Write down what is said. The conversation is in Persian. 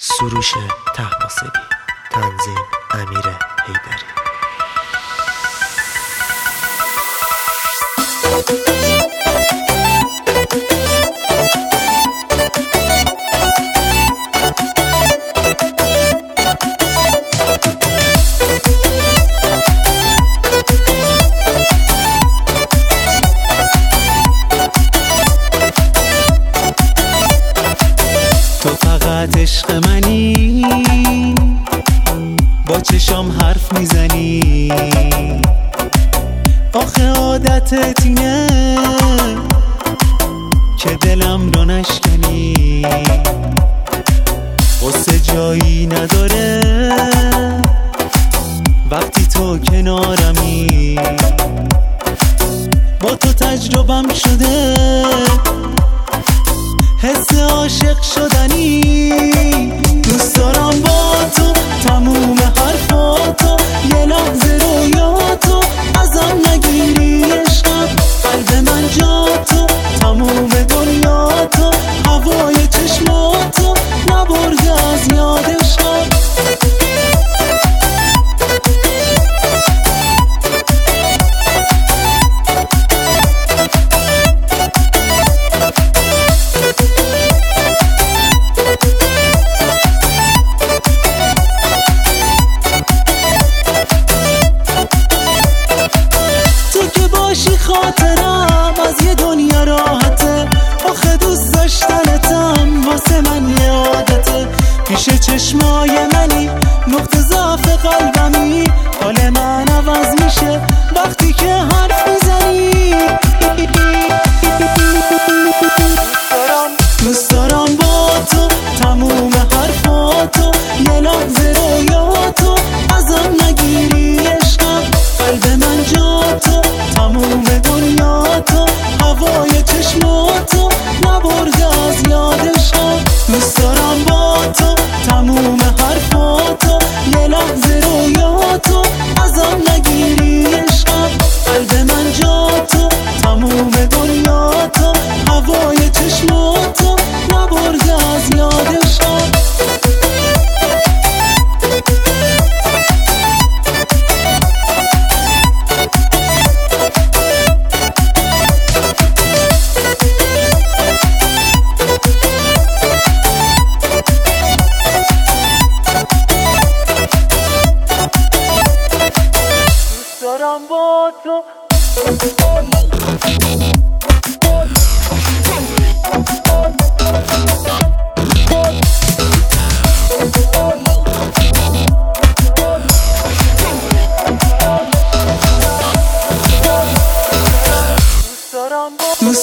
سروش تحماسبی تنظیم امیر حیدری. فقط عشق منی. با چشام حرف می‌زنی. آخه عادتت اینه که دلم رو نشکنی. قصه جایی نداره. وقتی تو کنارمی. با تو تجربم شده. حس عاشق شدنی. دوست دارم با تو تموم حرفاتو. یه آخه دوست داشتنتم واسه من یه عادته پیش چشمای منی نقطه ضعف قلبمی لحظه رویاتو ازم Nous